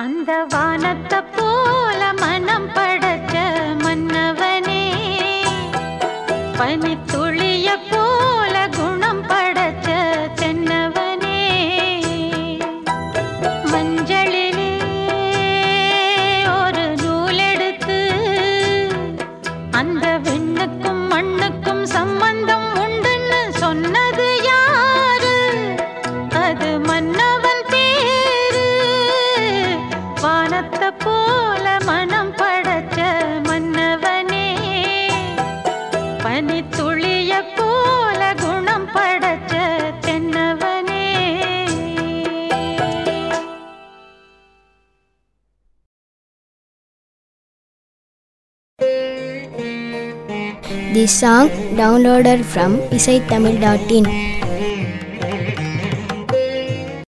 அந்த வானத்தை போல மனம் படைச்ச மன்னவனே பனித்துளிய போல குணம் படைச்ச தென்னவனே. மஞ்சளிலே ஒரு நூலெடுத்து அந்த விண்ணுக்கும் மண்ணுக்கும் சம்பந்தம் உண்டுன்னு சொன்னது யாரு? அது மன்னவன் பனித்துளிய போல குணம் படைச்ச தென்னவனே This song downloaded from isaitamil.in.